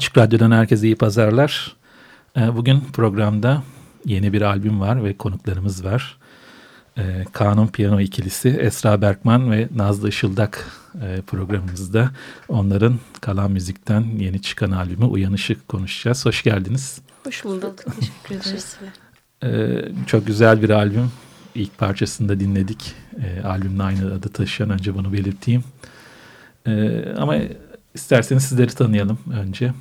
Açık Radyo'dan herkese iyi pazarlar. Ee, bugün programda yeni bir albüm var ve konuklarımız var. Ee, Kanun Piyano ikilisi Esra Berkman ve Nazlı Işıldak e, programımızda onların kalan müzikten yeni çıkan albümü Uyanışık konuşacağız. Hoş geldiniz. Hoş bulduk. Teşekkür ederiz. Ee, çok güzel bir albüm. İlk parçasını da dinledik. Albümle aynı adı taşıyan önce bunu belirteyim. Ama isterseniz sizleri tanıyalım önce.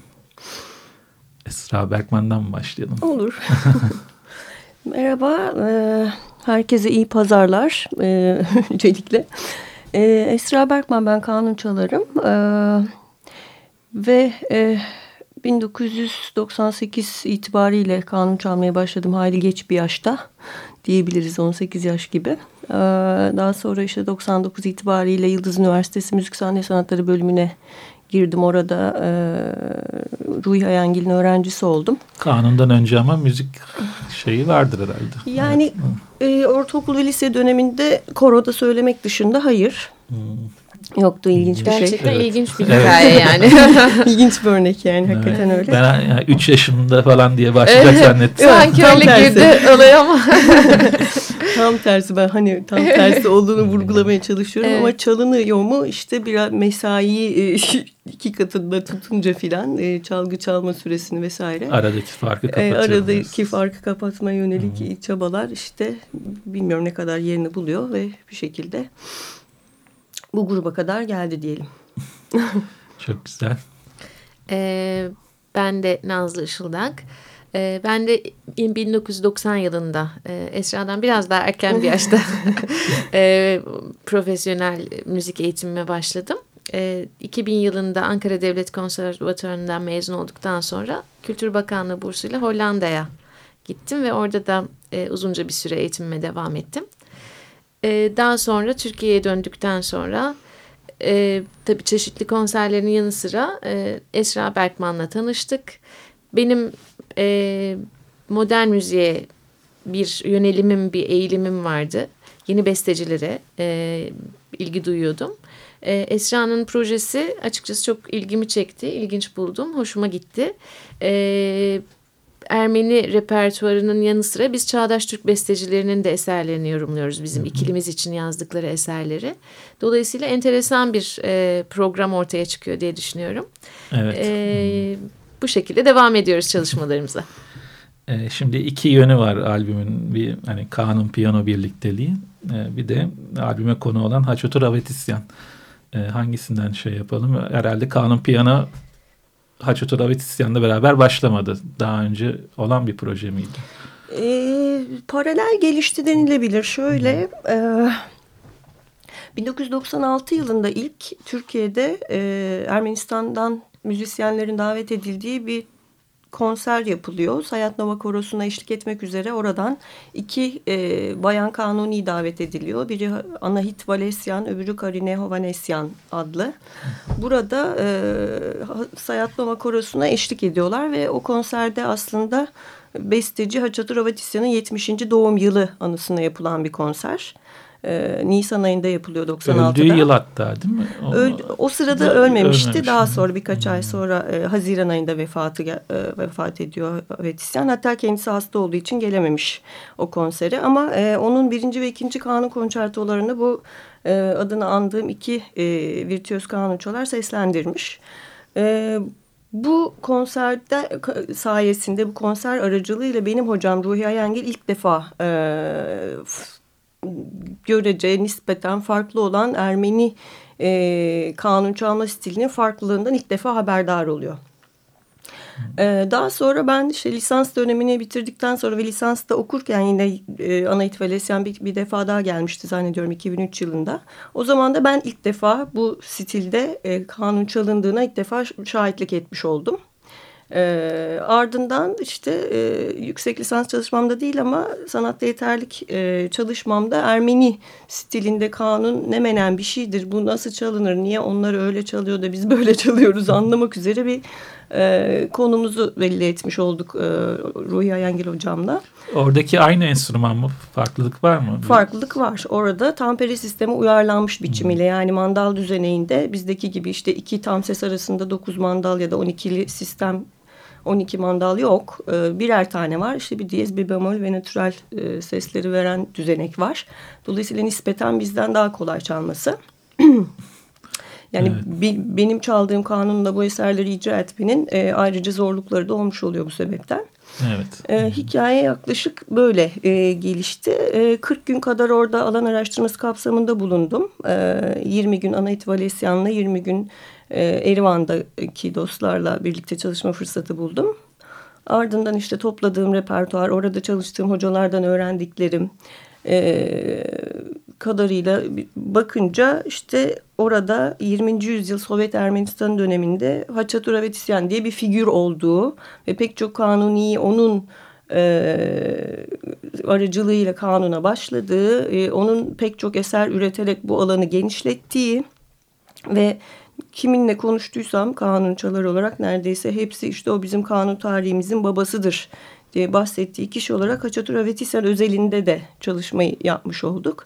Esra Berkman'dan başlayalım? Olur. Merhaba, e, herkese iyi pazarlar e, öncelikle. E, Esra Berkman, ben kanun çalarım. Ve 1998 itibariyle kanun çalmaya başladım. Hayli geç bir yaşta diyebiliriz 18 yaş gibi. Daha sonra işte 99 itibariyle Yıldız Üniversitesi Müzik Sahne Sanatları bölümüne girdim orada e, Ruhi Ayangil'in öğrencisi oldum. Kanundan önce ama müzik şeyi vardır herhalde. Yani evet. e, ortaokul ve lise döneminde koroda söylemek dışında hayır. Hmm. Yoktu ilginç bir Gerçekten şey. Gerçekten ilginç bir hikaye yani. ilginç bir örnek yani evet. hakikaten öyle. Ben yani 3 yaşımda falan diye başlayacak zannettim. Sanki öyle girdi olay ama. tam tersi ben hani tam tersi olduğunu vurgulamaya çalışıyorum evet. ama çalınıyor mu işte biraz mesai e, iki katında tutunca filan e, çalgı çalma süresini vesaire. Aradaki farkı kapatıyor. Aradaki farkı kapatmaya yönelik hmm. çabalar işte bilmiyorum ne kadar yerini buluyor ve bir şekilde bu gruba kadar geldi diyelim. Çok güzel. Ee, ben de Nazlı Işıldak. Ee, ben de 1990 yılında e, Esra'dan biraz daha erken bir yaşta e, profesyonel müzik eğitimime başladım. E, 2000 yılında Ankara Devlet Konservatuvarı'ndan mezun olduktan sonra Kültür Bakanlığı bursuyla Hollanda'ya gittim ve orada da e, uzunca bir süre eğitimime devam ettim. E, daha sonra Türkiye'ye döndükten sonra e, tabii çeşitli konserlerin yanı sıra e, Esra Berkman'la tanıştık. Benim e, modern müziğe bir yönelimim, bir eğilimim vardı. Yeni bestecilere e, ilgi duyuyordum. E, Esra'nın projesi açıkçası çok ilgimi çekti, ilginç buldum, hoşuma gitti. E, Ermeni repertuarının yanı sıra biz çağdaş Türk bestecilerinin de eserlerini yorumluyoruz. Bizim ikilimiz için yazdıkları eserleri. Dolayısıyla enteresan bir e, program ortaya çıkıyor diye düşünüyorum. Evet. E, bu şekilde devam ediyoruz çalışmalarımıza. E, şimdi iki yönü var albümün. Bir hani kanun piyano birlikteliği. E, bir de albüme konu olan Haçotur Avetisyan. E, hangisinden şey yapalım? Herhalde kanun piyano Haçotur Avetisyan'la beraber başlamadı. Daha önce olan bir proje miydi? E, paralel gelişti denilebilir. Şöyle... E, 1996 yılında ilk Türkiye'de e, Ermenistan'dan müzisyenlerin davet edildiği bir konser yapılıyor. Sayat Nova Korosu'na eşlik etmek üzere oradan iki e, bayan kanuni davet ediliyor. Biri Anahit Valesyan, öbürü Karine Hovanesyan adlı. Burada e, Sayat Nova Korosu'na eşlik ediyorlar ve o konserde aslında besteci Haçatur Avatisyan'ın 70. doğum yılı anısına yapılan bir konser e, Nisan ayında yapılıyor 96'da. Öldüğü yıl hatta değil mi? O, Öl, o sırada ölmemişti. Ölmemiş. Daha sonra birkaç hmm. ay sonra e, Haziran ayında vefatı e, vefat ediyor Vetisyan. Hatta kendisi hasta olduğu için gelememiş o konsere. Ama e, onun birinci ve ikinci kanun konçertolarını bu e, adını andığım iki e, virtüöz kanunçolar seslendirmiş. E, bu konserde sayesinde bu konser aracılığıyla benim hocam Ruhi Ayengil ilk defa e, görece nispeten farklı olan Ermeni e, kanun çalma stilinin farklılığından ilk defa haberdar oluyor. Ee, daha sonra ben işte lisans dönemini bitirdikten sonra ve lisansta okurken yine e, Anait Valesyan bir, bir defa daha gelmişti zannediyorum 2003 yılında. O zaman da ben ilk defa bu stilde e, kanun çalındığına ilk defa şahitlik etmiş oldum. E, ardından işte e, yüksek lisans çalışmamda değil ama sanatta yeterlik e, çalışmamda Ermeni stilinde kanun ne menen bir şeydir. Bu nasıl çalınır? Niye onlar öyle çalıyor da biz böyle çalıyoruz anlamak üzere bir e, konumuzu belli etmiş olduk e, Ruhi Ayangil hocamla. Oradaki aynı enstrüman mı? Farklılık var mı? Farklılık var. Orada tampere sistemi uyarlanmış biçimiyle yani mandal düzeneğinde bizdeki gibi işte iki tam ses arasında dokuz mandal ya da on ikili sistem 12 mandal yok. E, birer tane var. İşte bir diyez, bir bemol ve natürel e, sesleri veren düzenek var. Dolayısıyla nispeten bizden daha kolay çalması. Yani evet. bi, benim çaldığım kanunla bu eserleri icra etmenin e, ayrıca zorlukları da olmuş oluyor bu sebepten. Evet. E, hikaye yaklaşık böyle e, gelişti. E, 40 gün kadar orada alan araştırması kapsamında bulundum. E, 20 gün Anait Valesyan'la 20 gün e, Erivan'daki dostlarla birlikte çalışma fırsatı buldum. Ardından işte topladığım repertuar, orada çalıştığım hocalardan öğrendiklerim e, kadarıyla bakınca işte orada 20. yüzyıl Sovyet Ermenistan döneminde Haçatur Avetisyan diye bir figür olduğu ve pek çok kanuni onun e, aracılığıyla kanuna başladığı, e, onun pek çok eser üreterek bu alanı genişlettiği ve kiminle konuştuysam kanunçalar olarak neredeyse hepsi işte o bizim kanun tarihimizin babasıdır diye bahsettiği kişi olarak Haçatur Avetisyan özelinde de çalışmayı yapmış olduk.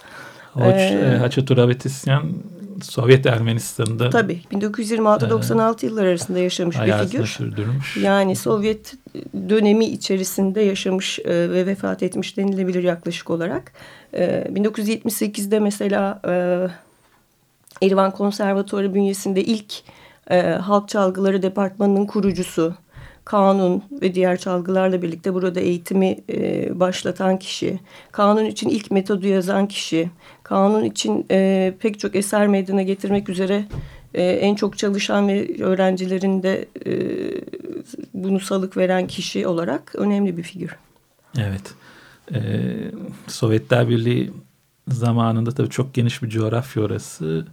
Hoç, ee, Haçatur Avetisyan Sovyet Ermenistan'da tabii 1926-96 e, yıllar arasında yaşamış bir figür. Sürdürmüş. Yani Sovyet dönemi içerisinde yaşamış e, ve vefat etmiş denilebilir yaklaşık olarak. E, 1978'de mesela e, Erivan Konservatuarı bünyesinde ilk e, halk çalgıları departmanının kurucusu kanun ve diğer çalgılarla birlikte burada eğitimi e, başlatan kişi, kanun için ilk metodu yazan kişi, kanun için e, pek çok eser meydana getirmek üzere e, en çok çalışan ve öğrencilerin de e, bunu salık veren kişi olarak önemli bir figür. Evet. Ee, Sovyetler Birliği zamanında tabii çok geniş bir coğrafya orası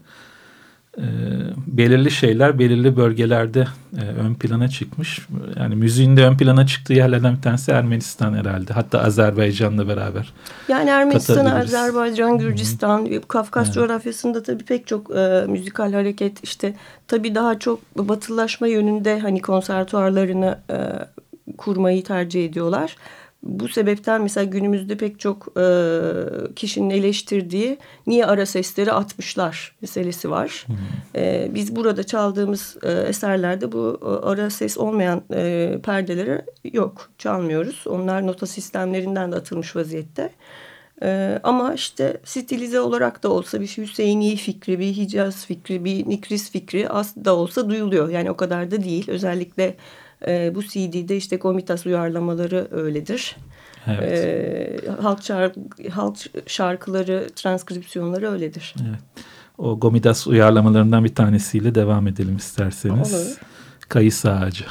e, belirli şeyler belirli bölgelerde e, ön plana çıkmış. Yani müziğin de ön plana çıktığı yerlerden bir tanesi Ermenistan herhalde. Hatta Azerbaycan'la beraber. Yani Ermenistan, Azerbaycan, Gürcistan, -hı. Kafkas evet. coğrafyasında tabii pek çok e, müzikal hareket işte tabii daha çok batılaşma yönünde hani konservatuarlarını e, kurmayı tercih ediyorlar bu sebepten mesela günümüzde pek çok e, kişinin eleştirdiği niye ara sesleri atmışlar meselesi var. E, biz burada çaldığımız e, eserlerde bu e, ara ses olmayan e, perdeleri yok çalmıyoruz. Onlar nota sistemlerinden de atılmış vaziyette. Ee, ama işte stilize olarak da olsa bir Hüseyini fikri, bir Hicaz fikri, bir Nikris fikri az da olsa duyuluyor. Yani o kadar da değil. Özellikle e, bu CD'de işte Komitas uyarlamaları öyledir. Evet. E, halk, şarkı, halk şarkıları, transkripsiyonları öyledir. Evet. O Gomidas uyarlamalarından bir tanesiyle devam edelim isterseniz. Olur. Kayısı ağacı.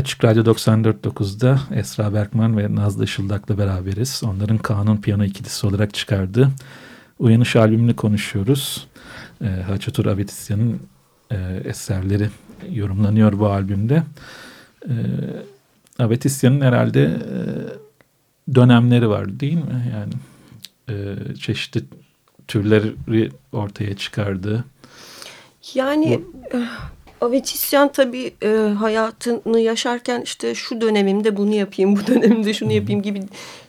Açık Radyo 94.9'da Esra Berkman ve Nazlı Işıldak'la beraberiz. Onların Kanun Piyano ikilisi olarak çıkardığı Uyanış albümünü konuşuyoruz. E, Haçatur Avetisyan'ın e, eserleri yorumlanıyor bu albümde. E, Avetisyan'ın herhalde e, dönemleri var değil mi? Yani e, çeşitli türleri ortaya çıkardı. Yani bu... Avetisyan tabii e, hayatını yaşarken işte şu dönemimde bunu yapayım, bu dönemimde şunu yapayım gibi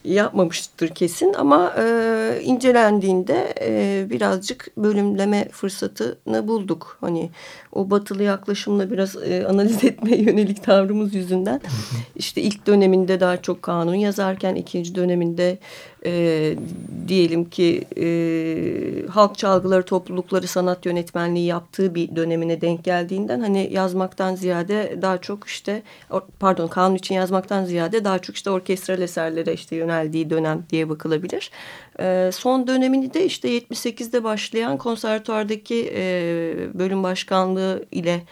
yapmamıştır kesin. Ama e, incelendiğinde e, birazcık bölümleme fırsatını bulduk. Hani o batılı yaklaşımla biraz e, analiz etmeye yönelik tavrımız yüzünden. işte ilk döneminde daha çok kanun yazarken, ikinci döneminde e, diyelim ki e, halk çalgıları toplulukları sanat yönetmenliği yaptığı bir dönemine denk geldiğinden hani yazmaktan ziyade daha çok işte pardon kanun için yazmaktan ziyade daha çok işte orkestral eserlere işte yöneldiği dönem diye bakılabilir. E, son dönemini de işte 78'de başlayan konservatuardaki e, bölüm başkanlığı ile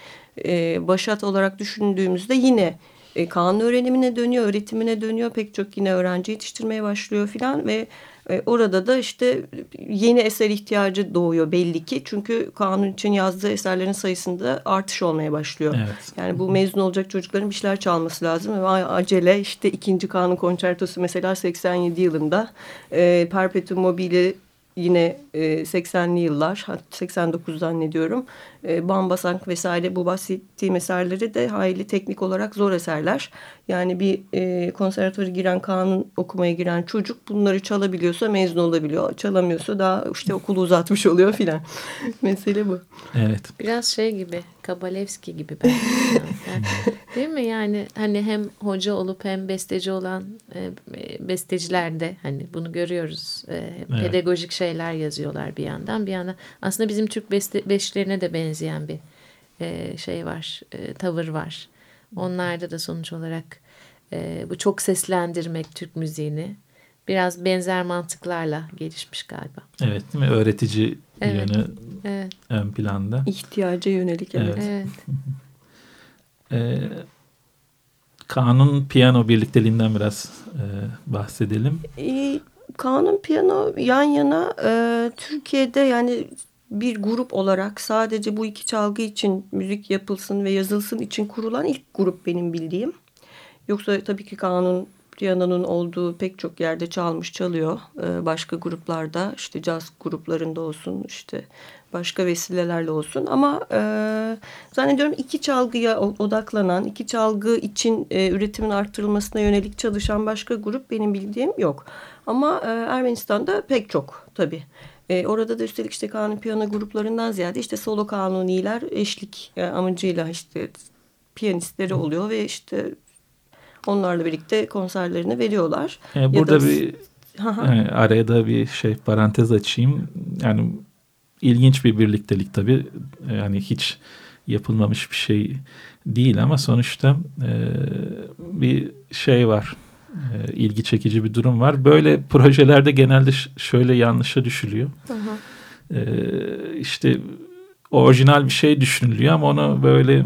e, başat olarak düşündüğümüzde yine e, kanun öğrenimine dönüyor, öğretimine dönüyor. Pek çok yine öğrenci yetiştirmeye başlıyor filan ve e, orada da işte yeni eser ihtiyacı doğuyor belli ki. Çünkü kanun için yazdığı eserlerin sayısında artış olmaya başlıyor. Evet. Yani bu mezun olacak çocukların bir şeyler çalması lazım. Ve acele işte ikinci kanun konçertosu mesela 87 yılında e, Perpetuum mobile yine e, 80'li yıllar 89 zannediyorum e, Bambasank vesaire bu bahsettiğim eserleri de hayli teknik olarak zor eserler. Yani bir e, konservatuara giren kanun okumaya giren çocuk bunları çalabiliyorsa mezun olabiliyor. Çalamıyorsa daha işte okulu uzatmış oluyor filan. Mesele bu. Evet. Biraz şey gibi Kabalevski gibi ben. yani, değil mi? Yani hani hem hoca olup hem besteci olan e, bestecilerde hani bunu görüyoruz. E, evet. Pedagojik şeyler yazıyorlar bir yandan. Bir yandan aslında bizim Türk beste, beşlerine de benzeyen bir e, şey var. E, tavır var. Onlarda da sonuç olarak e, bu çok seslendirmek Türk müziğini biraz benzer mantıklarla gelişmiş galiba. Evet değil mi? Öğretici evet. yönü evet. ön planda. İhtiyaca yönelik evet. evet. ee, kanun piyano birlikteliğinden biraz e, bahsedelim. E, kanun piyano yan yana e, Türkiye'de yani bir grup olarak sadece bu iki çalgı için müzik yapılsın ve yazılsın için kurulan ilk grup benim bildiğim. Yoksa tabii ki kanun piyanonun olduğu pek çok yerde çalmış çalıyor. Ee, başka gruplarda işte caz gruplarında olsun işte başka vesilelerle olsun. Ama e, zannediyorum iki çalgıya odaklanan, iki çalgı için e, üretimin arttırılmasına yönelik çalışan başka grup benim bildiğim yok. Ama e, Ermenistan'da pek çok tabii. E, orada da üstelik işte kanun piyano gruplarından ziyade işte solo kanuniler eşlik e, amacıyla işte piyanistleri oluyor ve işte onlarla birlikte konserlerini veriyorlar. E, burada da, bir e, araya da bir şey parantez açayım. Yani ilginç bir birliktelik tabii. Yani hiç yapılmamış bir şey değil ama sonuçta e, bir şey var e, ilgi çekici bir durum var. Böyle projelerde genelde şöyle yanlışa düşülüyor. Hı hı. E, işte orijinal bir şey düşünülüyor ama onu böyle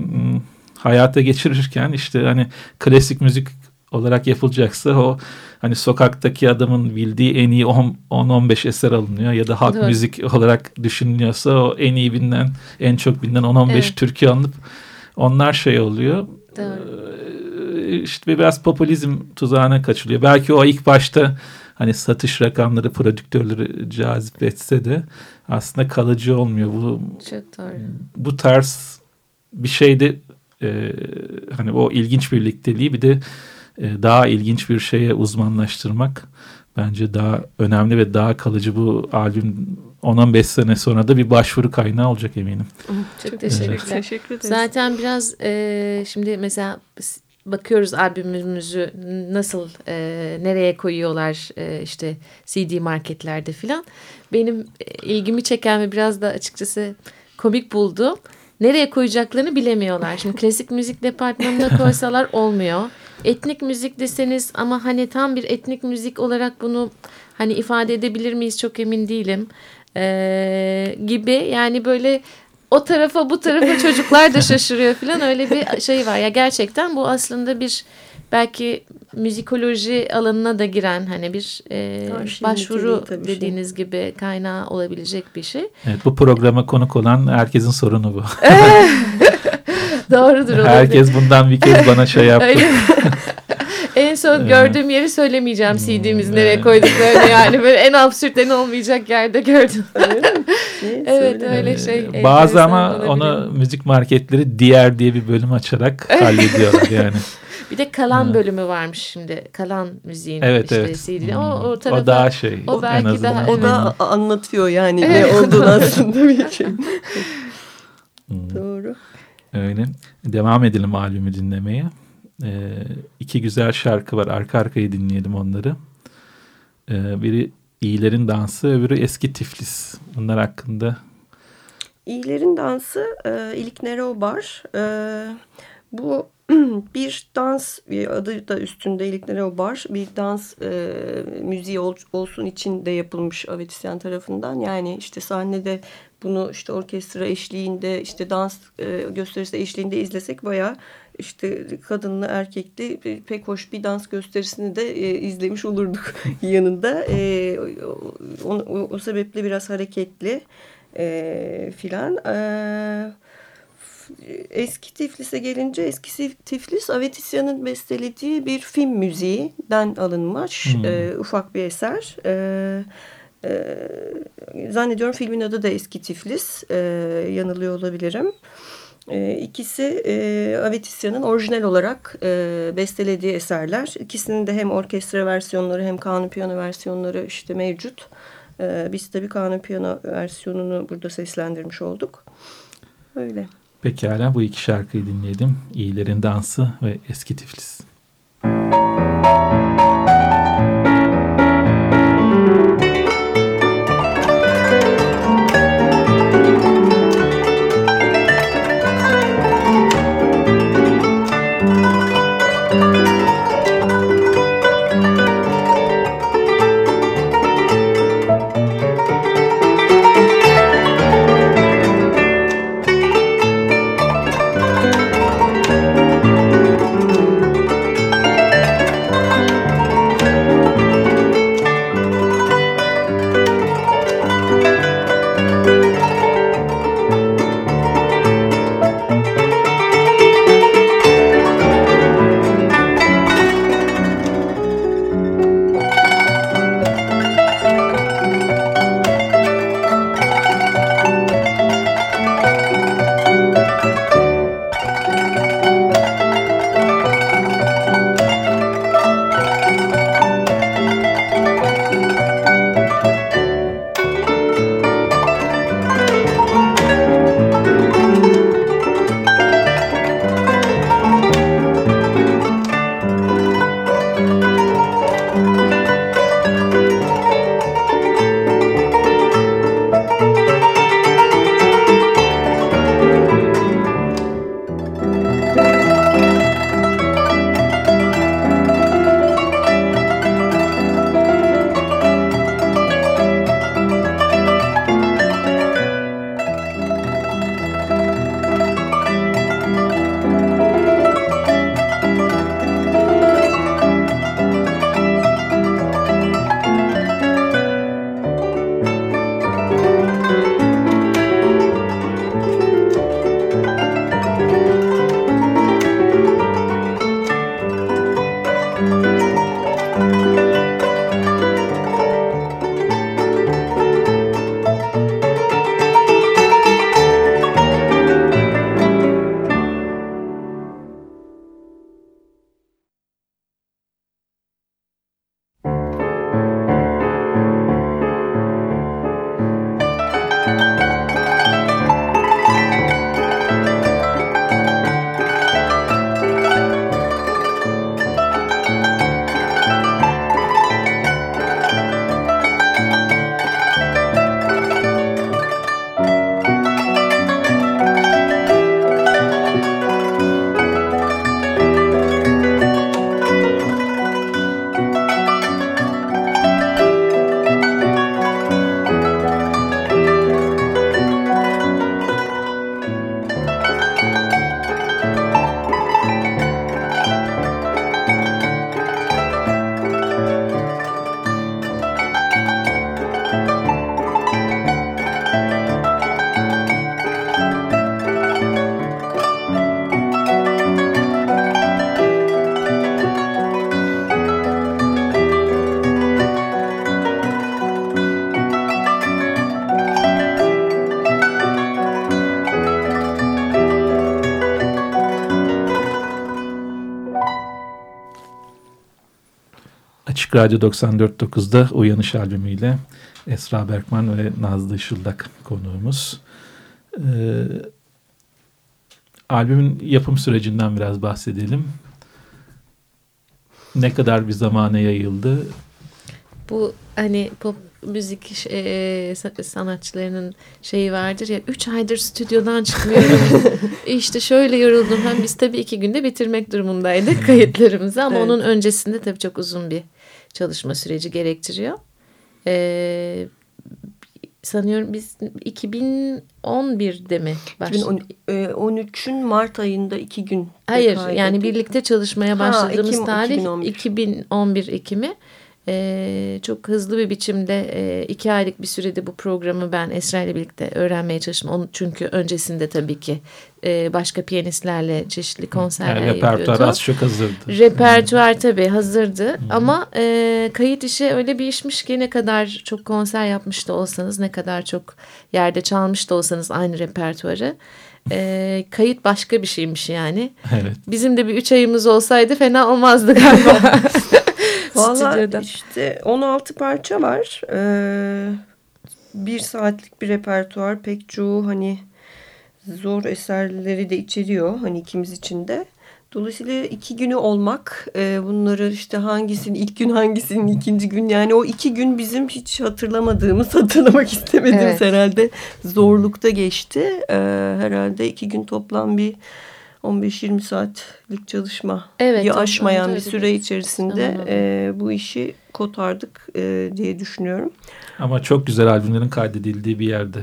hayata geçirirken işte hani klasik müzik olarak yapılacaksa o hani sokaktaki adamın bildiği en iyi 10-15 eser alınıyor ya da halk Doğru. müzik olarak düşünülüyorsa o en iyi bilinen en çok bilinen 10-15 evet. türkü alınıp onlar şey oluyor. Doğru. İşte biraz popülizm tuzağına kaçılıyor. Belki o ilk başta hani satış rakamları prodüktörleri cazip etse de aslında kalıcı olmuyor. Bu Çok doğru. bu tarz bir şeyde e, hani o ilginç birlikteliği bir de e, daha ilginç bir şeye uzmanlaştırmak bence daha önemli ve daha kalıcı bu albüm 10-15 sene sonra da bir başvuru kaynağı olacak eminim. Çok teşekkürler. Evet. Teşekkür ederiz. Zaten biraz e, şimdi mesela bakıyoruz albümümüzü nasıl e, nereye koyuyorlar e, işte CD marketlerde filan. Benim e, ilgimi çeken ve biraz da açıkçası komik bulduğum nereye koyacaklarını bilemiyorlar. Şimdi klasik müzik departmanına koysalar olmuyor. Etnik müzik deseniz ama hani tam bir etnik müzik olarak bunu hani ifade edebilir miyiz çok emin değilim. Ee, gibi yani böyle o tarafa bu tarafa çocuklar da şaşırıyor falan öyle bir şey var. Ya gerçekten bu aslında bir belki müzikoloji alanına da giren hani bir e, başvuru şey. dediğiniz şey. gibi kaynağı olabilecek bir şey. Evet bu programa konuk olan herkesin sorunu bu. Doğrudur. Olabilir. Herkes bundan bir kez bana şey yaptı. en son gördüğüm yeri söylemeyeceğim CD'mizi hmm, nereye koyduklarını yani böyle en absürt en olmayacak yerde gördüm. evet öyle şey. Bazı ama onu müzik marketleri diğer diye bir bölüm açarak hallediyorlar yani. Bir de kalan hmm. bölümü varmış şimdi. Kalan müziğin evet, işte evet. CD. Hmm. O, o, tarafa, o daha şey. O belki daha. O da anlatıyor yani ne olduğunu aslında bir şey. Hmm. Doğru. Öyle. Devam edelim albümü dinlemeye. Ee, iki güzel şarkı var. Arka arkaya dinleyelim onları. Ee, biri İyilerin Dansı, öbürü Eski Tiflis. Bunlar hakkında. İyilerin Dansı, e, İlik Nerobar. E, bu bir dans adı da üstünde İlik Nerobar. Bir dans e, müziği ol, olsun için de yapılmış Avetisyan tarafından. Yani işte sahnede bunu işte orkestra eşliğinde işte dans e, gösterisi eşliğinde izlesek baya işte kadınlı erkekli pek hoş bir dans gösterisini de e, izlemiş olurduk yanında. E, o, o, o sebeple biraz hareketli e, filan. E, eski Tiflis'e gelince eski Tiflis Avetisyan'ın bestelediği bir film müziğinden alınmış hmm. e, ufak bir eser. Evet e, zannediyorum filmin adı da Eski Tiflis. E, yanılıyor olabilirim. E, ikisi e, orijinal olarak e, bestelediği eserler. İkisinin de hem orkestra versiyonları hem kanun piyano versiyonları işte mevcut. E, biz tabii kanun piyano versiyonunu burada seslendirmiş olduk. Öyle. Pekala bu iki şarkıyı dinleyelim. İyilerin Dansı ve Eski Tiflis. Açık Radyo 94.9'da Uyanış albümüyle Esra Berkman ve Nazlı Işıldak konuğumuz. Ee, albümün yapım sürecinden biraz bahsedelim. Ne kadar bir zamana yayıldı? Bu hani pop müzik e, sanatçılarının şeyi vardır ya üç aydır stüdyodan çıkmıyorum. işte şöyle yoruldum. Hem biz tabii iki günde bitirmek durumundaydık kayıtlarımızı ama evet. onun öncesinde tabii çok uzun bir çalışma süreci gerektiriyor. Ee, sanıyorum biz 2011'de mi başladık? 2013'ün e, Mart ayında iki gün. Hayır yani birlikte çalışmaya başladığımız ha, Ekim, tarih 2011. 2011 Ekim'i. Ee, çok hızlı bir biçimde e, iki aylık bir sürede bu programı ben Esra ile birlikte öğrenmeye çalıştım. Onu, çünkü öncesinde tabii ki e, başka piyanistlerle çeşitli konserler yani repertuar yapıyordu. Repertuar az çok hazırdı. Repertuar tabii hazırdı hmm. ama e, kayıt işi öyle bir işmiş ki ne kadar çok konser yapmış da olsanız ne kadar çok yerde çalmış da olsanız aynı repertuarı e, kayıt başka bir şeymiş yani. Evet. Bizim de bir üç ayımız olsaydı fena olmazdı galiba. Valla işte 16 parça var. Ee, bir saatlik bir repertuar pek çoğu hani zor eserleri de içeriyor hani ikimiz için de. Dolayısıyla iki günü olmak e, bunları işte hangisinin ilk gün hangisinin ikinci gün yani o iki gün bizim hiç hatırlamadığımız hatırlamak istemediğimiz evet. herhalde zorlukta geçti. E, herhalde iki gün toplam bir 15-20 saatlik çalışma evet, aşmayan bir süre içerisinde e, bu işi kotardık e, diye düşünüyorum. Ama çok güzel albümlerin kaydedildiği bir yerde.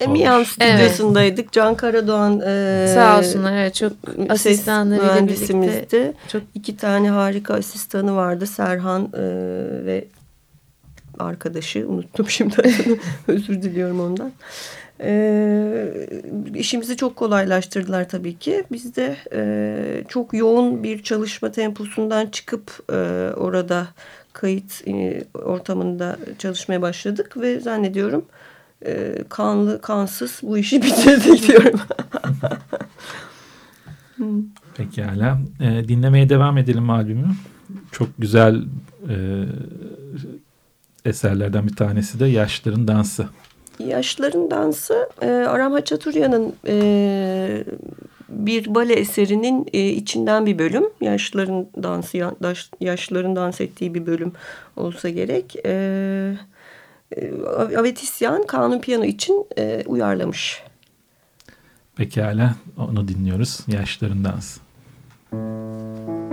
Emiyan stüdyosundaydık. Evet. Can Karadoğan e, sağ olsunlar evet çok asistanlarıyla birlikte. Çok... iki tane harika asistanı vardı Serhan e, ve arkadaşı unuttum şimdi özür diliyorum ondan. E, işimizi çok kolaylaştırdılar tabii ki. Biz de e, çok yoğun bir çalışma temposundan çıkıp e, orada kayıt e, ortamında çalışmaya başladık ve zannediyorum e, kanlı kansız bu işi bitirdik diyorum. Pekala. E, dinlemeye devam edelim albümü. Çok güzel e, eserlerden bir tanesi de Yaşların Dansı. Yaşların Dansı e, Aram Haçaturya'nın e, bir bale eserinin e, içinden bir bölüm. Yaşların dansı, yaş, yaşların dans ettiği bir bölüm olsa gerek. E, e, Avetisyan kanun piyano için e, uyarlamış. Pekala onu dinliyoruz. Yaşların dansı. Müzik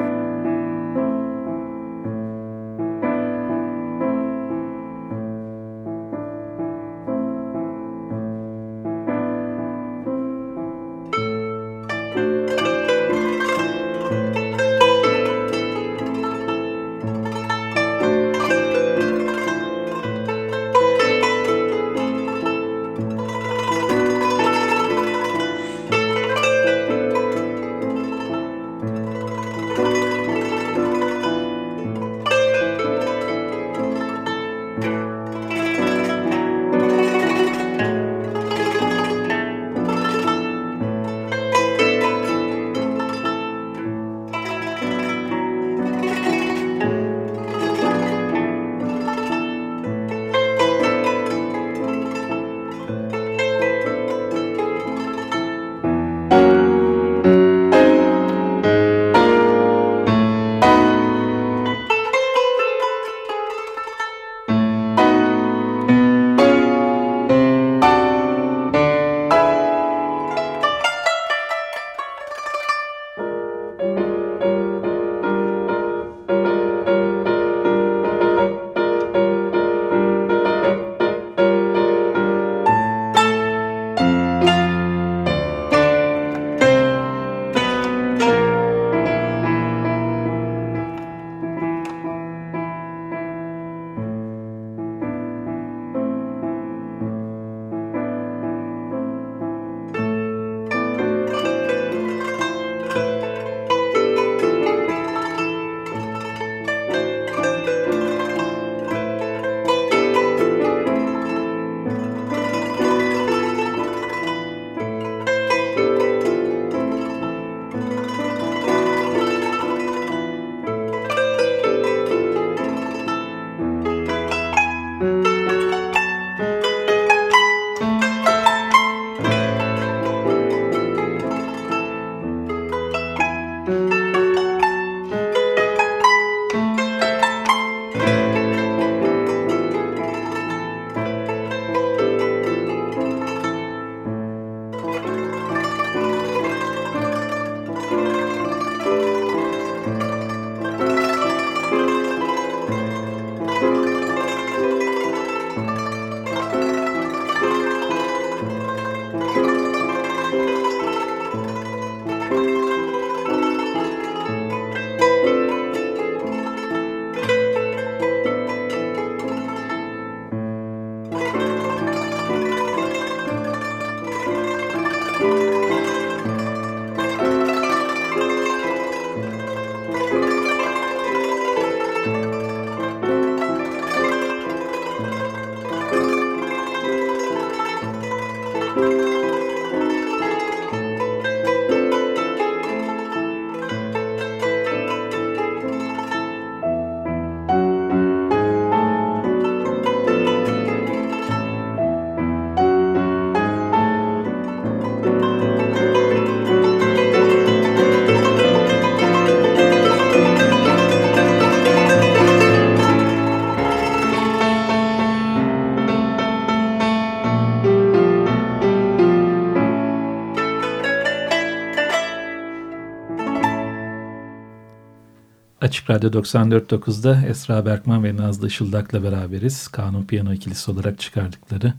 Açık Radyo 94.9'da Esra Berkman ve Nazlı Işıldak'la beraberiz. Kanun Piyano ikilisi olarak çıkardıkları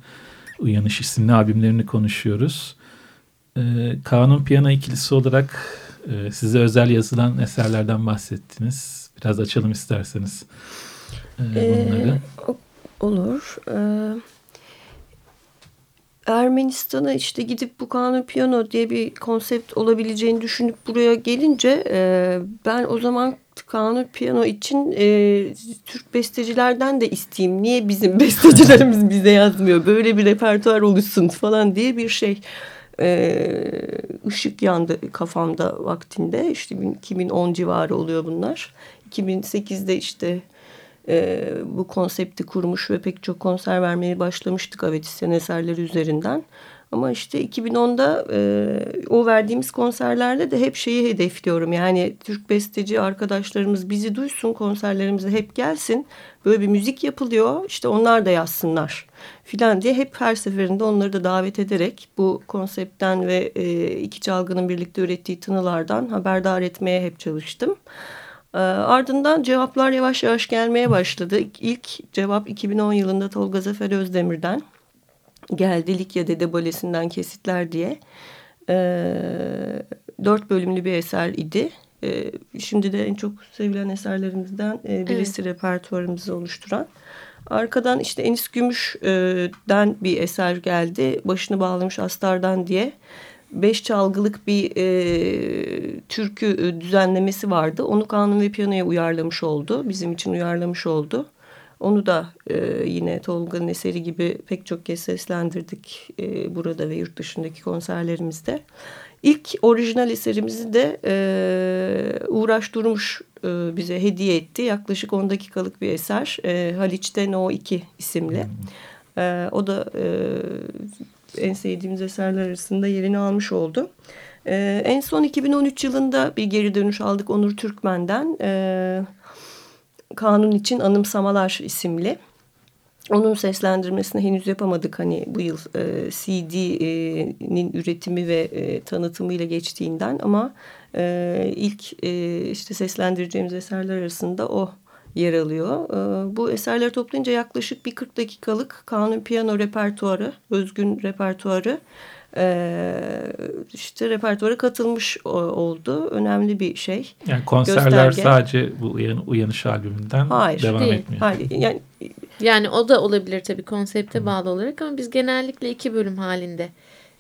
Uyanış isimli albümlerini konuşuyoruz. Ee, Kanun Piyano ikilisi olarak e, size özel yazılan eserlerden bahsettiniz. Biraz açalım isterseniz e, bunları. Ee, olur. Ee, Ermenistan'a işte gidip bu kanun piyano diye bir konsept olabileceğini düşünüp buraya gelince e, ben o zaman kanun piyano için e, Türk bestecilerden de isteyeyim. Niye bizim bestecilerimiz bize yazmıyor? Böyle bir repertuar oluşsun falan diye bir şey e, ışık yandı kafamda vaktinde. İşte 2010 civarı oluyor bunlar. 2008'de işte e, bu konsepti kurmuş ve pek çok konser vermeye başlamıştık Avetisyen eserleri üzerinden. Ama işte 2010'da e, o verdiğimiz konserlerde de hep şeyi hedefliyorum. Yani Türk besteci arkadaşlarımız bizi duysun, konserlerimize hep gelsin. Böyle bir müzik yapılıyor, işte onlar da yazsınlar filan diye hep her seferinde onları da davet ederek bu konseptten ve e, iki çalgının birlikte ürettiği tınılardan haberdar etmeye hep çalıştım. E, ardından cevaplar yavaş yavaş gelmeye başladı. İlk cevap 2010 yılında Tolga Zafer Özdemir'den geldi Likya Dede Balesi'nden kesitler diye. E, dört bölümlü bir eser idi. E, şimdi de en çok sevilen eserlerimizden e, birisi evet. repertuarımızı oluşturan. Arkadan işte Enis Gümüş'den bir eser geldi. Başını bağlamış Astar'dan diye. Beş çalgılık bir e, türkü düzenlemesi vardı. Onu kanun ve piyanoya uyarlamış oldu. Bizim için uyarlamış oldu. Onu da e, yine Tolga'nın eseri gibi pek çok kez seslendirdik e, burada ve yurt dışındaki konserlerimizde. İlk orijinal eserimizi de e, Uğraş Durmuş e, bize hediye etti. Yaklaşık 10 dakikalık bir eser. E, Haliç'te No 2 isimli. E, o da e, en sevdiğimiz eserler arasında yerini almış oldu. E, en son 2013 yılında bir geri dönüş aldık Onur Türkmen'den. E, Kanun için Anımsamalar isimli. Onun seslendirmesini henüz yapamadık hani bu yıl e, CD'nin üretimi ve e, tanıtımıyla geçtiğinden ama e, ilk e, işte seslendireceğimiz eserler arasında o yer alıyor. E, bu eserleri toplayınca yaklaşık bir 40 dakikalık kanun piyano repertuarı, özgün repertuarı e, işte repertuara katılmış oldu. Önemli bir şey. Yani konserler Gösterge. sadece bu uyan, uyanış albümünden Hayır, devam değil. etmiyor. Hayır, yani, yani o da olabilir tabii konsepte bağlı olarak ama biz genellikle iki bölüm halinde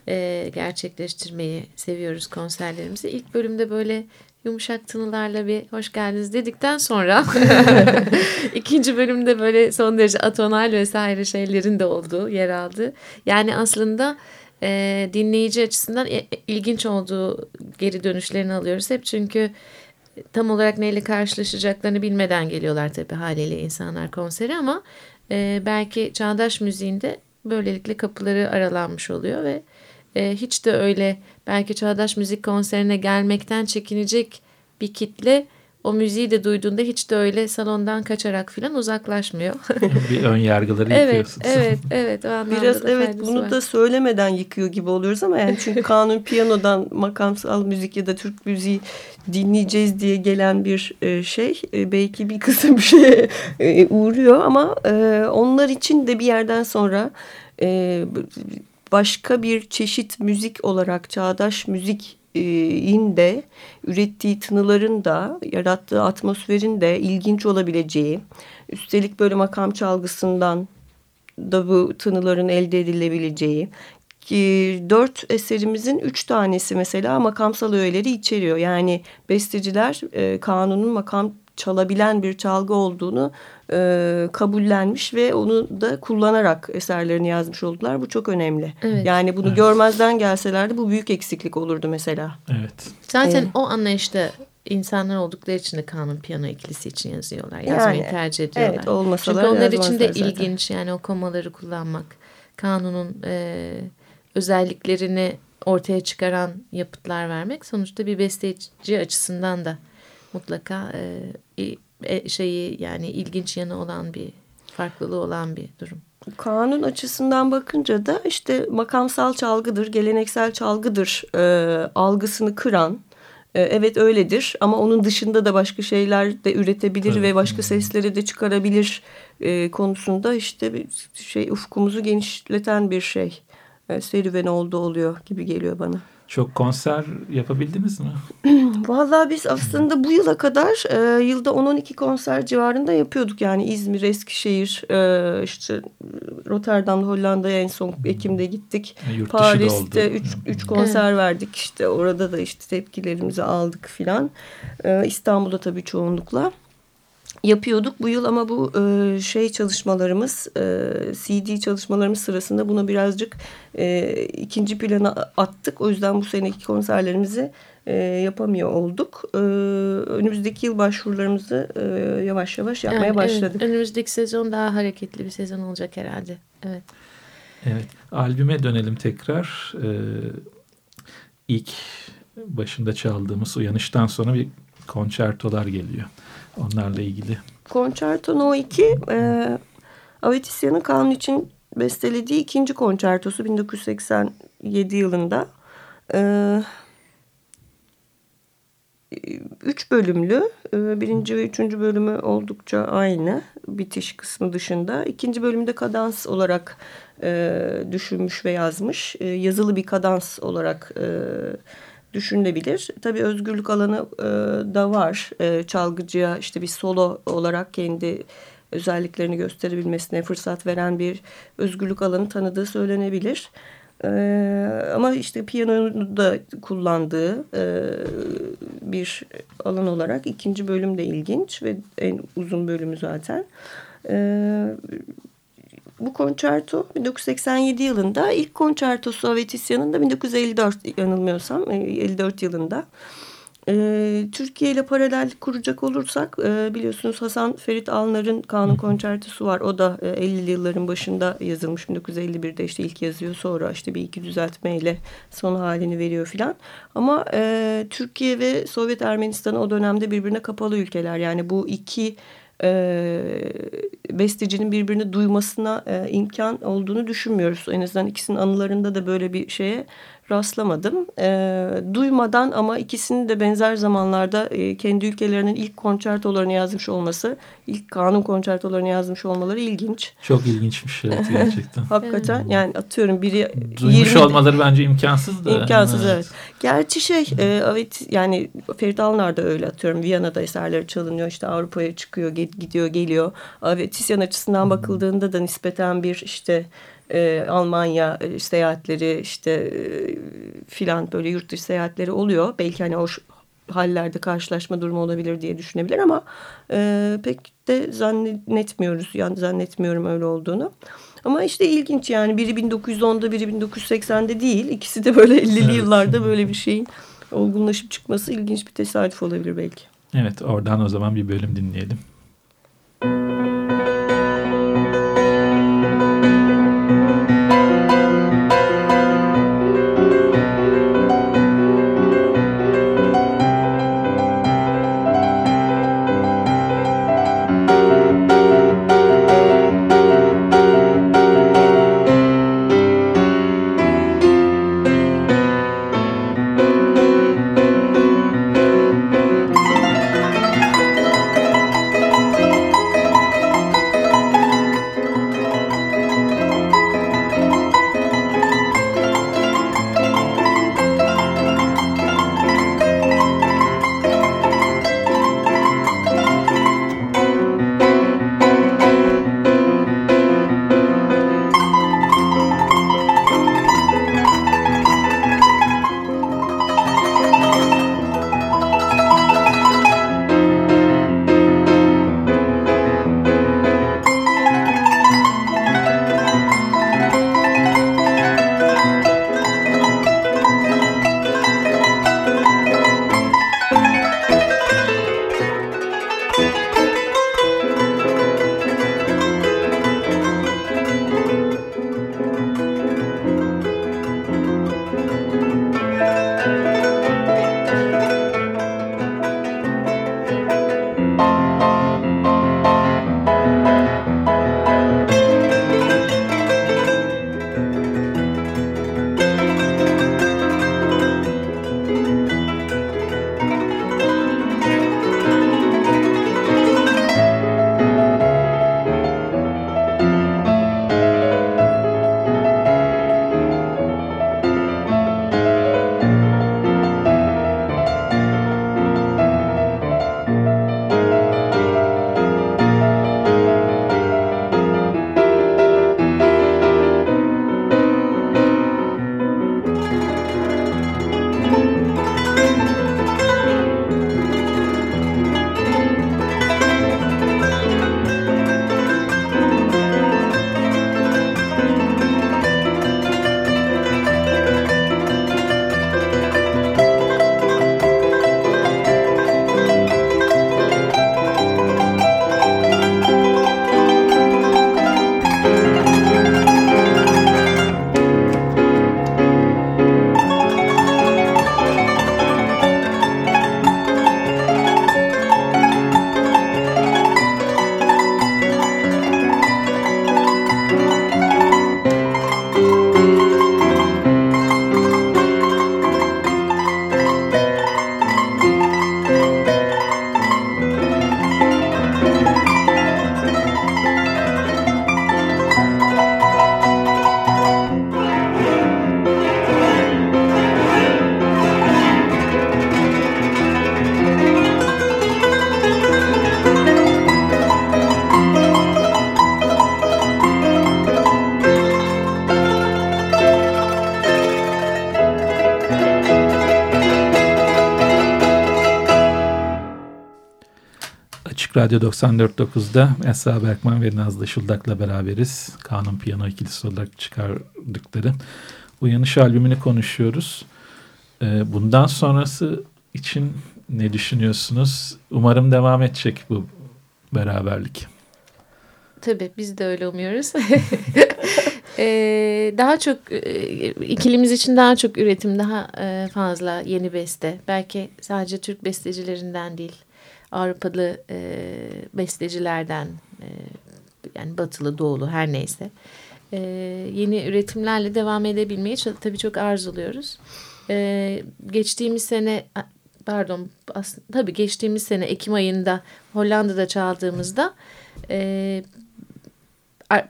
e, gerçekleştirmeyi seviyoruz konserlerimizi. İlk bölümde böyle yumuşak tınılarla bir hoş geldiniz dedikten sonra ikinci bölümde böyle son derece atonal vesaire şeylerin de olduğu yer aldı. Yani aslında e, dinleyici açısından e, ilginç olduğu geri dönüşlerini alıyoruz. Hep çünkü tam olarak neyle karşılaşacaklarını bilmeden geliyorlar tabii haliyle insanlar konseri ama e, belki çağdaş müziğinde böylelikle kapıları aralanmış oluyor ve e, hiç de öyle belki çağdaş müzik konserine gelmekten çekinecek bir kitle o müziği de duyduğunda hiç de öyle salondan kaçarak falan uzaklaşmıyor. bir ön yargıları evet, yıkıyorsunuz. Evet, evet. O Biraz evet bunu var. da söylemeden yıkıyor gibi oluyoruz ama yani çünkü kanun piyanodan makamsal müzik ya da Türk müziği dinleyeceğiz diye gelen bir e, şey e, belki bir kısım bir şeye e, uğruyor ama onlar için de bir yerden sonra başka bir çeşit müzik olarak çağdaş müzik de ürettiği tınıların da yarattığı atmosferin de ilginç olabileceği üstelik böyle makam çalgısından da bu tınıların elde edilebileceği ki dört eserimizin üç tanesi mesela makamsal öğeleri içeriyor. Yani besteciler e, kanunun makam çalabilen bir çalgı olduğunu e, kabullenmiş ve onu da kullanarak eserlerini yazmış oldular. Bu çok önemli. Evet. Yani bunu evet. görmezden gelselerdi bu büyük eksiklik olurdu mesela. Evet. Zaten evet. o anlayışta insanlar oldukları için de kanun piyano ikilisi için yazıyorlar. Yazmayı yani, tercih ediyorlar. Evet olmasalar Çünkü onlar için de zaten. ilginç yani o komaları kullanmak. Kanunun e, özelliklerini ortaya çıkaran yapıtlar vermek sonuçta bir besteci açısından da mutlaka e, e, şeyi yani ilginç yanı olan bir farklılığı olan bir durum. Kanun açısından bakınca da işte makamsal çalgıdır, geleneksel çalgıdır e, algısını kıran E, evet öyledir ama onun dışında da başka şeyler de üretebilir Tabii. ve başka sesleri de çıkarabilir e, konusunda işte bir şey ufkumuzu genişleten bir şey e, serüven oldu oluyor gibi geliyor bana. Çok konser yapabildiniz mi? Vallahi biz aslında bu yıla kadar e, yılda 10-12 konser civarında yapıyorduk. Yani İzmir, Eskişehir, e, işte Rotterdam'da Hollanda'ya en son Ekim'de gittik. E, Yurt. Paris'te 3 üç konser verdik. İşte orada da işte tepkilerimizi aldık filan. E, İstanbul'da tabii çoğunlukla yapıyorduk bu yıl ama bu e, şey çalışmalarımız e, CD çalışmalarımız sırasında bunu birazcık e, ikinci plana attık. O yüzden bu seneki konserlerimizi e, yapamıyor olduk. E, önümüzdeki yıl başvurularımızı e, yavaş yavaş yapmaya Yani, başladık. Evet, önümüzdeki sezon daha hareketli bir sezon olacak herhalde. Evet. Evet. Albüme dönelim tekrar. Ee, ilk başında çaldığımız Uyanış'tan sonra bir konçertolar geliyor. Onlarla ilgili. Concerto No 2 e, Avetisya'nın kanun için bestelediği ikinci konçertosu 1987 yılında. E, üç bölümlü. E, birinci ve üçüncü bölümü oldukça aynı bitiş kısmı dışında. İkinci bölümde kadans olarak e, düşünmüş ve yazmış. E, yazılı bir kadans olarak e, düşünülebilir. Tabii özgürlük alanı e, da var. E, çalgıcıya işte bir solo olarak kendi özelliklerini gösterebilmesine fırsat veren bir özgürlük alanı tanıdığı söylenebilir. E, ama işte piyanoyu da kullandığı e, bir alan olarak ikinci bölüm de ilginç ve en uzun bölümü zaten. E, bu konçerto 1987 yılında ilk konçertosu Avetisya'nın da 1954 yanılmıyorsam 54 yılında. Ee, Türkiye ile paralel kuracak olursak e, biliyorsunuz Hasan Ferit Alnar'ın Kanun Konçertosu var. O da e, 50'li yılların başında yazılmış. 1951'de işte ilk yazıyor sonra işte bir iki düzeltmeyle son halini veriyor filan. Ama e, Türkiye ve Sovyet Ermenistan o dönemde birbirine kapalı ülkeler. Yani bu iki e, bestecinin birbirini duymasına e, imkan olduğunu düşünmüyoruz. En azından ikisinin anılarında da böyle bir şeye rastlamadım. E, duymadan ama ikisinin de benzer zamanlarda e, kendi ülkelerinin ilk konçertolarını yazmış olması, ilk kanun konçertolarını yazmış olmaları ilginç. Çok ilginçmiş evet gerçekten. Hakikaten yani atıyorum biri Duymuş 20 olmaları bence imkansız da. İmkansız evet. Gerçi şey e, evet yani Ferit Alnar da öyle atıyorum. Viyana'da eserleri çalınıyor işte Avrupa'ya çıkıyor gidiyor geliyor. Evet Tisyan açısından bakıldığında da nispeten bir işte e, Almanya e, seyahatleri işte e, filan böyle yurt dışı seyahatleri oluyor. Belki hani o hallerde karşılaşma durumu olabilir diye düşünebilir ama e, pek de zannetmiyoruz. Yani zannetmiyorum öyle olduğunu. Ama işte ilginç yani biri 1910'da biri 1980'de değil. İkisi de böyle 50'li evet. yıllarda böyle bir şeyin olgunlaşıp çıkması ilginç bir tesadüf olabilir belki. Evet oradan o zaman bir bölüm dinleyelim. Radyo 94.9'da Esra Berkman ve Nazlı Işıldak'la beraberiz. Kanun Piyano ikilisi olarak çıkardıkları Uyanış albümünü konuşuyoruz. Ee, bundan sonrası için ne düşünüyorsunuz? Umarım devam edecek bu beraberlik. Tabii biz de öyle umuyoruz. ee, daha çok e, ikilimiz için daha çok üretim, daha e, fazla yeni beste. Belki sadece Türk bestecilerinden değil, Avrupalı e, bestecilerden, e, yani batılı, doğulu her neyse. E, yeni üretimlerle devam edebilmeyi tabii çok arzuluyoruz. E, geçtiğimiz sene pardon aslında tabii geçtiğimiz sene Ekim ayında Hollanda'da çaldığımızda e,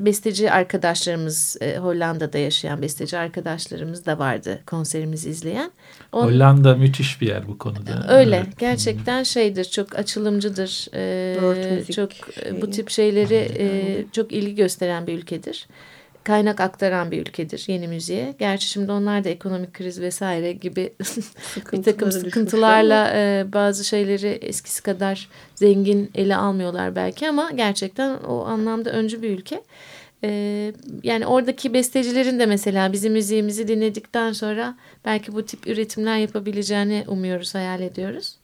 besteci arkadaşlarımız e, Hollanda'da yaşayan besteci arkadaşlarımız da vardı konserimizi izleyen. On, Hollanda müthiş bir yer bu konuda. Öyle evet. gerçekten şeydir çok açılımcıdır. E, çok şey. bu tip şeyleri e, çok ilgi gösteren bir ülkedir kaynak aktaran bir ülkedir yeni müziğe. Gerçi şimdi onlar da ekonomik kriz vesaire gibi bir takım sıkıntılarla e, bazı şeyleri eskisi kadar zengin ele almıyorlar belki ama gerçekten o anlamda öncü bir ülke. E, yani oradaki bestecilerin de mesela bizim müziğimizi dinledikten sonra belki bu tip üretimler yapabileceğini umuyoruz, hayal ediyoruz.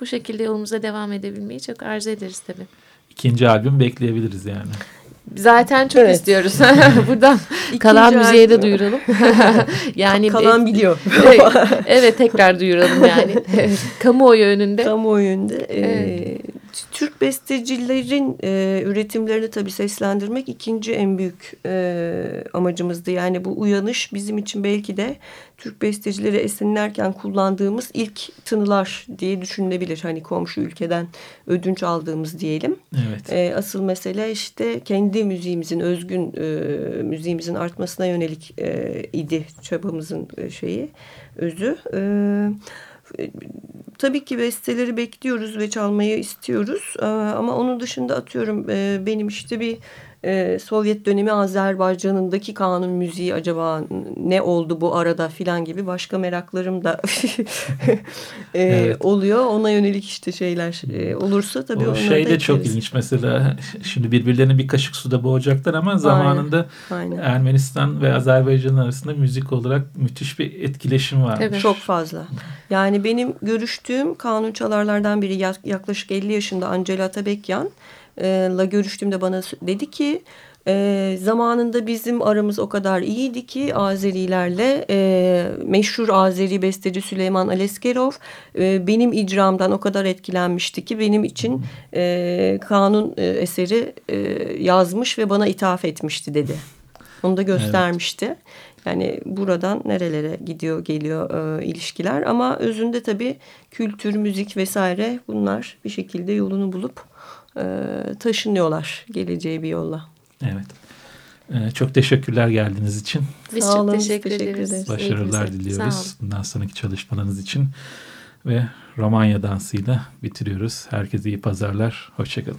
Bu şekilde yolumuza devam edebilmeyi çok arzu ederiz tabii. İkinci albüm bekleyebiliriz yani. Zaten çok evet. istiyoruz. Buradan İkinci kalan müziğe de duyuralım. yani kalan biliyor. evet tekrar duyuralım yani. Kamuoyu önünde. Kamuoyu önünde. Evet. Türk bestecilerin e, üretimlerini tabii seslendirmek ikinci en büyük e, amacımızdı. Yani bu uyanış bizim için belki de Türk bestecileri esinlerken kullandığımız ilk tınılar diye düşünülebilir. Hani komşu ülkeden ödünç aldığımız diyelim. Evet. E, asıl mesele işte kendi müziğimizin, özgün e, müziğimizin artmasına yönelik e, idi çabamızın e, şeyi, özü. Evet tabii ki besteleri bekliyoruz ve çalmayı istiyoruz. Ee, ama onun dışında atıyorum e, benim işte bir e, Sovyet dönemi Azerbaycan'ındaki kanun müziği acaba ne oldu bu arada filan gibi başka meraklarım da e, evet. oluyor. Ona yönelik işte şeyler e, olursa tabii o şey de çok ilginç mesela şimdi birbirlerini bir kaşık suda boğacaklar ama zamanında Aynen. Aynen. Ermenistan ve Azerbaycan arasında müzik olarak müthiş bir etkileşim var. Evet. Çok fazla. Yani benim görüştüğüm kanun çalarlardan biri yaklaşık 50 yaşında Angela Atabekyan la görüştüğümde bana dedi ki e, zamanında bizim aramız o kadar iyiydi ki Azerilerle e, meşhur Azeri besteci Süleyman Aleskerov e, benim icramdan o kadar etkilenmişti ki benim için e, kanun e, eseri e, yazmış ve bana ithaf etmişti dedi. Onu da göstermişti. Evet. Yani buradan nerelere gidiyor geliyor e, ilişkiler ama özünde tabii kültür, müzik vesaire bunlar bir şekilde yolunu bulup e, taşınıyorlar geleceği bir yolla. Evet. Ee, çok teşekkürler geldiğiniz için. Biz Sağ çok teşekkür, teşekkür ederiz. Başarılar diliyoruz bundan sonraki çalışmalarınız için. Ve Romanya dansıyla bitiriyoruz. Herkese iyi pazarlar. Hoşçakalın.